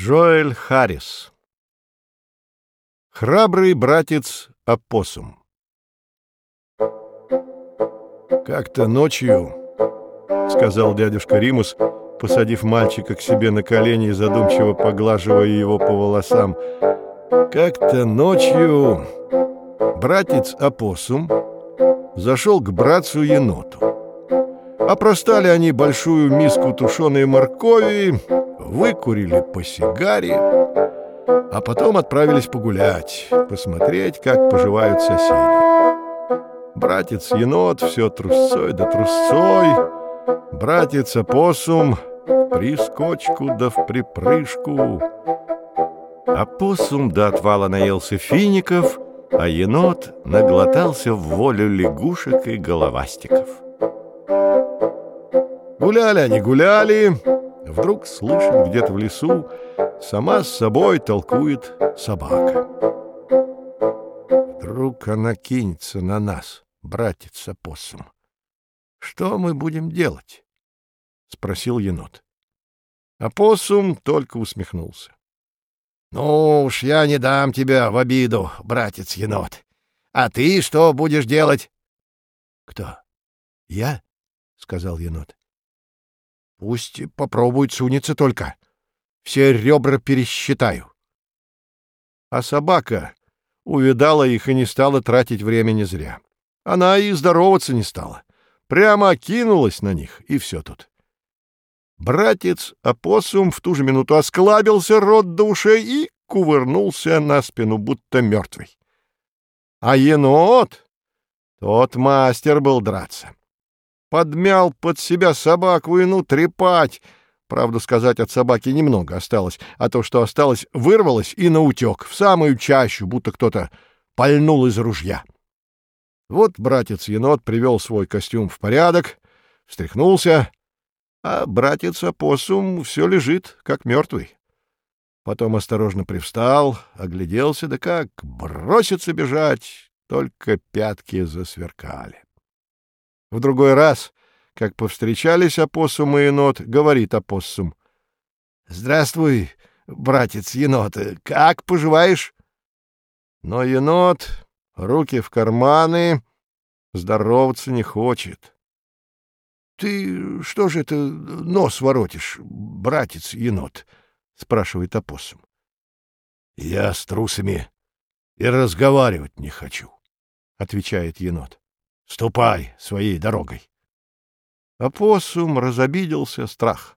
Джоэль Харрис Храбрый братец Опоссум «Как-то ночью, — сказал дядюшка Римус, посадив мальчика к себе на колени и задумчиво поглаживая его по волосам, — как-то ночью братец Опоссум зашел к братцу еноту. Опростали они большую миску тушеной моркови, выкурили по сигаре, а потом отправились погулять, посмотреть, как поживают соседи. Братец-енот все трусцой да трусцой, братец-опоссум прискочку да в припрыжку. Опоссум до отвала наелся фиников, а енот наглотался в волю лягушек и головастиков. Гуляли они, гуляли, Вдруг слышит где-то в лесу, сама с собой толкует собака. Вдруг она кинется на нас, братец опоссум. Что мы будем делать? — спросил енот. Опоссум только усмехнулся. — Ну уж я не дам тебя в обиду, братец-енот. А ты что будешь делать? — Кто? — Я? — сказал енот. Пусть попробует сунется только. Все ребра пересчитаю. А собака увидала их и не стала тратить времени зря. Она и здороваться не стала. Прямо кинулась на них, и все тут. Братец опоссум в ту же минуту осклабился рот до ушей и кувырнулся на спину, будто мертвый. А енот, тот мастер был драться подмял под себя собаку и ну трепать. Правду сказать, от собаки немного осталось, а то, что осталось, вырвалось и наутек, в самую чащу, будто кто-то пальнул из ружья. Вот братец-енот привел свой костюм в порядок, встряхнулся, а братец-опоссум все лежит, как мертвый. Потом осторожно привстал, огляделся, да как бросится бежать, только пятки засверкали. В другой раз, как повстречались опоссум и енот, говорит опоссум. — Здравствуй, братец енот, как поживаешь? Но енот, руки в карманы, здороваться не хочет. — Ты что же это нос воротишь, братец енот? — спрашивает опоссум. — Я с трусами и разговаривать не хочу, — отвечает енот. Ступай своей дорогой. Апоссум разобиделся страх.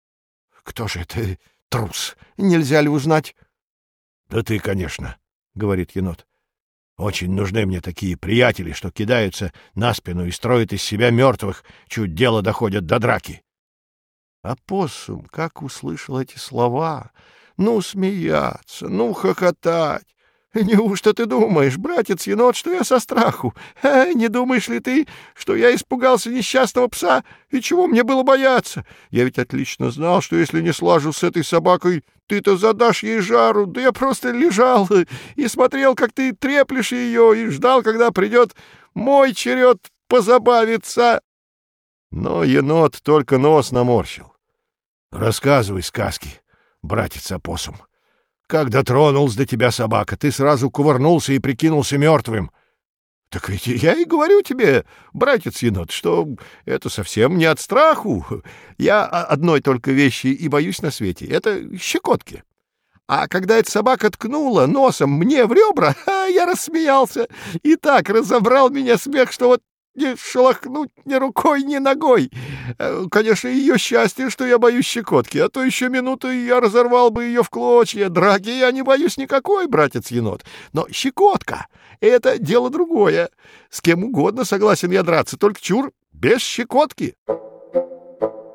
— Кто же это трус? Нельзя ли узнать? — Да ты, конечно, — говорит енот. — Очень нужны мне такие приятели, что кидаются на спину и строят из себя мертвых, чуть дело доходит до драки. Апоссум, как услышал эти слова, ну, смеяться, ну, хохотать, Неужто ты думаешь, братец енот, что я со страху? А, не думаешь ли ты, что я испугался несчастного пса? И чего мне было бояться? Я ведь отлично знал, что если не слажу с этой собакой, ты-то задашь ей жару. Да я просто лежал и смотрел, как ты треплешь ее, и ждал, когда придет мой черед позабавиться. Но енот только нос наморщил. — Рассказывай сказки, братец опоссум. Как дотронулся до тебя собака, ты сразу кувырнулся и прикинулся мертвым. Так ведь я и говорю тебе, братец енот, что это совсем не от страху. Я одной только вещи и боюсь на свете — это щекотки. А когда эта собака ткнула носом мне в ребра, я рассмеялся и так разобрал меня смех, что вот не шелохнуть ни рукой, ни ногой. Э, конечно, ее счастье, что я боюсь щекотки, а то еще минуту я разорвал бы ее в клочья. Драки я не боюсь никакой, братец-енот. Но щекотка — это дело другое. С кем угодно согласен я драться, только чур без щекотки.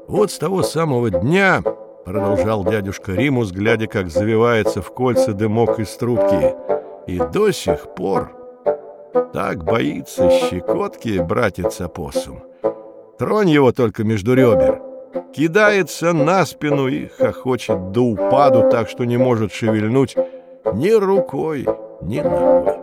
Вот с того самого дня, — продолжал дядюшка Римус, глядя, как завивается в кольца дымок из трубки, — и до сих пор так боится щекотки братец опоссум. Тронь его только между ребер. Кидается на спину и хохочет до упаду, так что не может шевельнуть ни рукой, ни ногой.